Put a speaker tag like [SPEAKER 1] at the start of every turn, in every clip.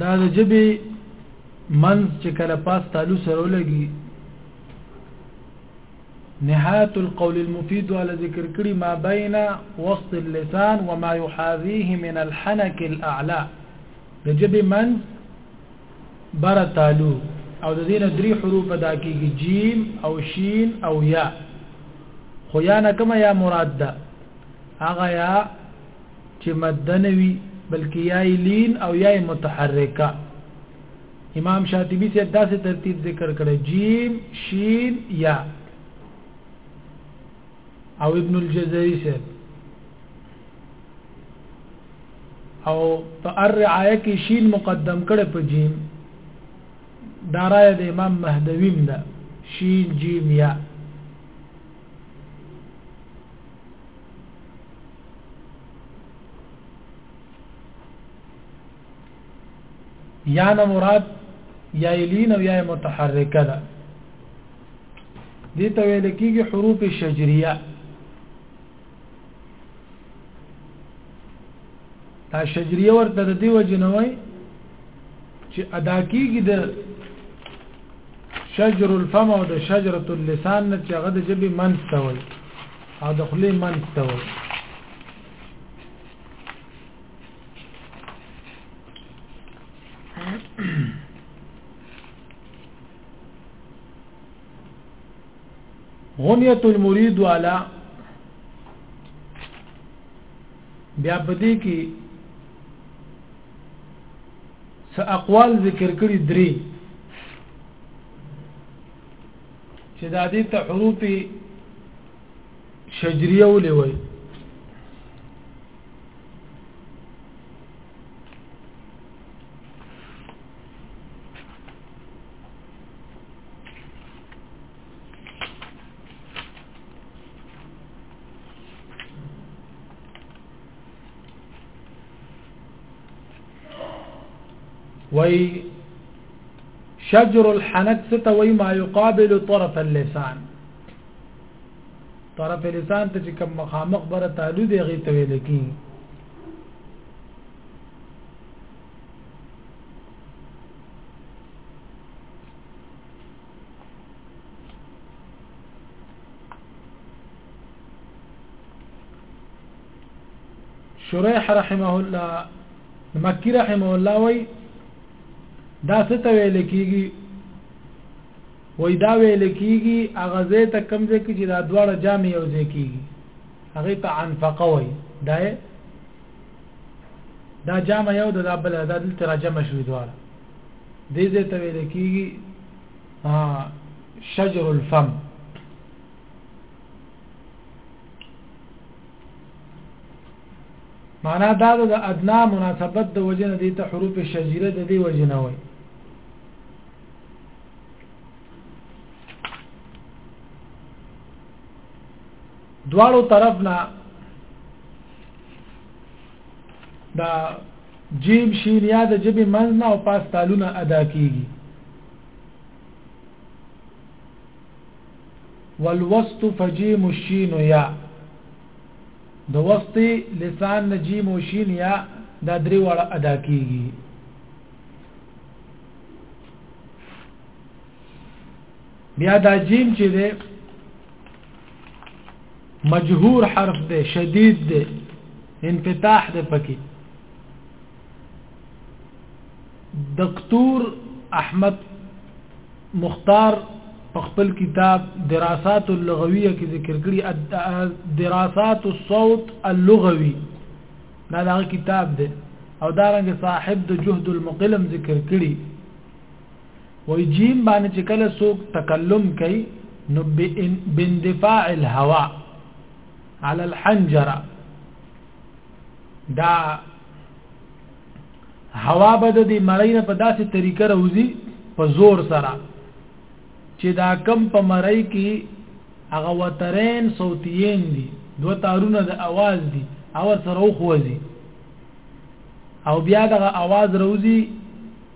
[SPEAKER 1] دا د جبه من چې کله پاس تعالو سره لګي نهايه القول المفيد على ذكر كري ما بين وسط اللسان وما يحاذيه من الحنك الاعلى د جبه من بر تعالو او د دینه درې حروف ادا کیږي جیم او شین او یا خو یا نه کومه یا مراد ده هغه یا چې مده نه وي بلکې یا یې لین او یا یې متحرکه امام شاطبی سے داسې ترتیب ذکر کړی جیم شین یا او ابن الجزری سے او په الرعایه کې شین مقدم کړي په جیم دا رائے د امام مهدویم ده شین جیم یا یا نه مراد یا لین او یا متحرکه ده دي ته ویل کیږي حروف شجریه دا شجریه ورته د دیو جنوي چې ادا کیږي د شجر الفم او د شجره اللسان نه چې هغه د جبې منځ ته وي او د خلې منځ ته وي غنیت المرید والا بیا په دې کې څه اقوال ذکر کړي درې چې دا دې ته حروف شجریه ولې وایي وای شجر الحنك ست وای ما يقابل طرف اللسان طرف اللسان ته چې کوم مخامخ بره تعالو دی غي ته ویل کی شریح رحمه الله مکی رحمه الله وای دا څه ته ویل کیږي وای دا ویل کیږي هغه زه ته کم ځای کې دا دواړه جامع یو ځای کیږي هغه ته انفقه وای دا دا جامع یو د بل د ترجمه شوی دواړه دې ځای ته ویل کېږي شجر الفم معنا دا د ادنا مناسبت د وجنه دي ته حروف شجره د دې وجنه وي دواړو طرفنا دا جیم شین یا د جبې منځ نه او پاس تالونه ادا کیږي والوسط فجیم الشین یا د وسط لسان نجیم او شین یا دا درې واړه ادا کیږي بیا دا جیم چې ده مجهور حرف دی شدید دی انفتاح دی پکې دکتور احمد مختار په خپل کتاب دراسات اللغویه کې ذکر کړی دراسات الصوت اللغوي دا دا کتاب دی او دارنګ صاحب د جهد المقلم ذکر کړی وای جیم باندې چې کله څوک تکلم کوي نو باندفاع الهواء على الحنجره دا هوا به د دې مړی نه په داسې طریقه راوځي په زور سره چې دا کم په مړی کې هغه وترین صوتیین دي دو تارونه د اواز دي او سره وخوځي او بیا دغه اواز راوځي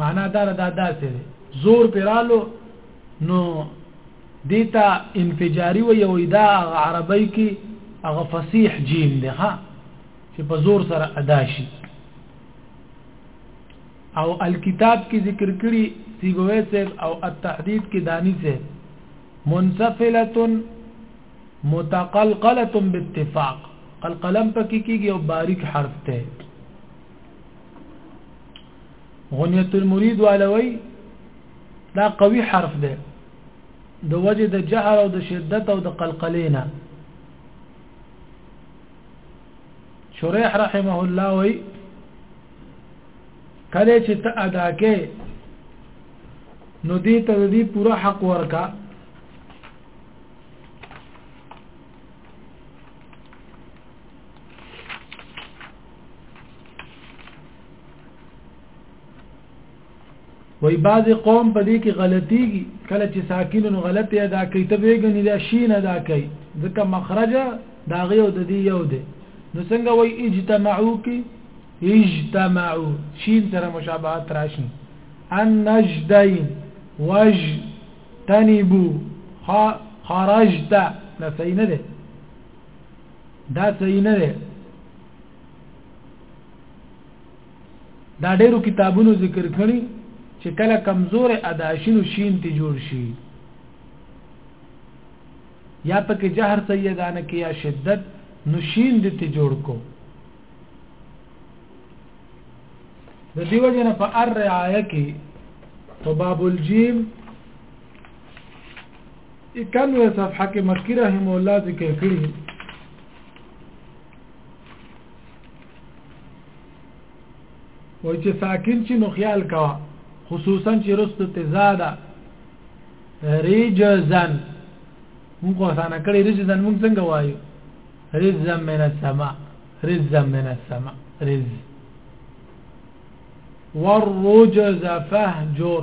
[SPEAKER 1] معنا دا دا داسې دی زور پرالو نو دیتا انفجاری و یو دا عربی کې هغه فصیح جیم دی ها چې په زور سره ادا شي او الکتاب کې ذکر کړي سیبوی صاحب او التحدید کې دانی صاحب منسفله متقلقله باتفاق القلم پکې کېږي او باریک حرف ته غنیت المرید والوی دا قوي حرف دی د وجه د جهر او د شدت او د قلقلینا شریح رحمه الله وی کله چې ته ادا کې نو دې ته دې پوره حق ورکا وای بعض قوم په دې کې غلطيږي کله چې ساکینونو غلطي ادا کوي ته ویګنې دا شین ادا کوي ځکه مخرج دا غي او د دې یو دی نو څنګه وای اجتماعو کې اجتماعو شین سره مشابهت راشي ان نجدين وج تنبو خرجت نسينا ده دا صحیح نه ده دا ډیرو کتابونو ذکر کړي چې کله کمزور اداشینو شین ته جوړ شي یا پکې جهر سیدانه کې یا شدت نو شین دې ته جوړ کو د دیو جن په ار رعایه کې تو باب الجیم اکانوه صفحه کې مکی رحم الله ذکر کړی وای چې ساکن چې نو خیال کا خصوصا چې رست تزاده ریجزن موږ وسانه کړی ریجزن موږ څنګه وایو رزم من السماء رزم من السماء رز والرجز فهجر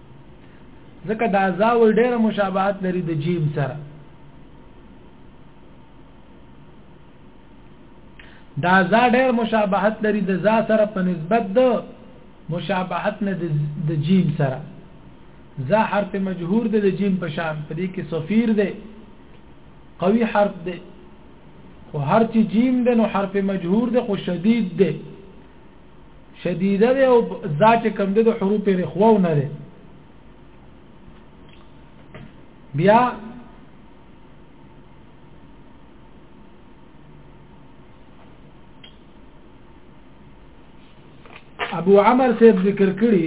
[SPEAKER 1] ځکه دا زاول ډیره مشابهت لري د جیم سره دا زا ډیر مشابهت لري د زا سره په نسبت د مشابهت نه د جیم سره زا حرف مجهور د جیم په شان په دې کې صفیر دی قوي حرف دی خو هر چې جیم د نو حرف مجهور د خو شدید دی شدیده ده او دا چې کم ده د حروف رخوا نه ده بیا ابو عمر صاحب ذکر کړی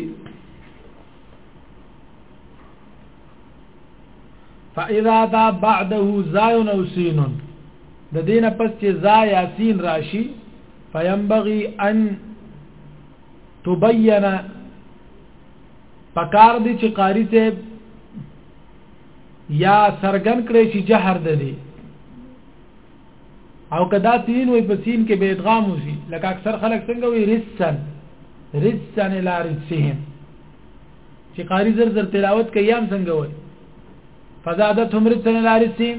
[SPEAKER 1] فاذا تا بعده زاي او سين د دینه پس چې زا یا سین راشي فينبغي ان تبين پکار دي چې قاری ته یا سرګن کړي چې جهر ده دي او کدا تین وي په سین کې به ادغام وسی لکه اکثر خلک څنګه وي رسن رسن الى رسهم چې قاری زر زر تلاوت کوي هم څنګه وي فزادتهم رسن الى رسهم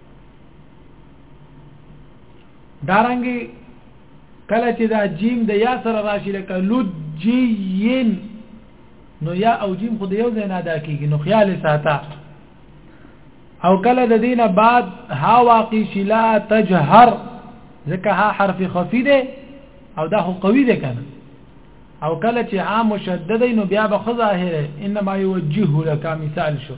[SPEAKER 1] دارنګي کله چې دا جیم د یا سره راشي لکه لجین نو یا او جیم خو د یو ځای نه ادا کیږي نو خیال ساته او کله د دینه بعد ها واقع شي لا تجهر ځکه ها حرف خفي دی او دا خو قوي دی کنه او کله چې ها مشدد نو بیا به خظاهره انما يوجهه لك مثال شو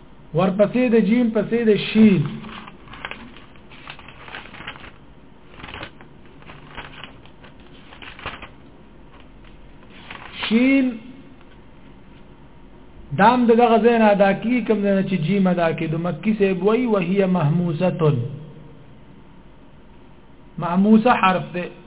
[SPEAKER 1] ورپسې د جیم پسې د شین شین دام دغه زین ادا کی کوم نه چې جیم ادا کی د مکی سه بوئی وهي محموزه محموزه حرف ده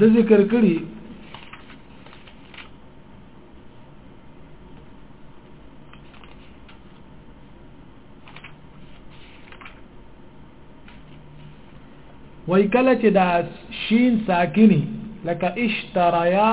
[SPEAKER 1] د ذکر کړي وای کله چې دا شین ساکنی لکه اشتریا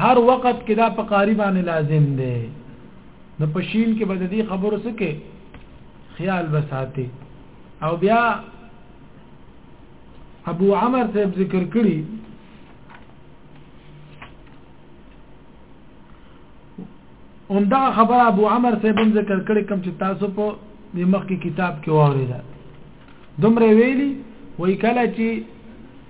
[SPEAKER 1] هر وخت کې دا په قاری باندې لازم دی نو په شین کې بد دي خبرو سکه خیال بساته او بیا ابو عمر صاحب ذکر کړی هم دا خبر ابو عمر صاحب هم ذکر کړی کوم چې تاسو په مخکې کتاب کې واوریدل دومره ویلي وای کله چې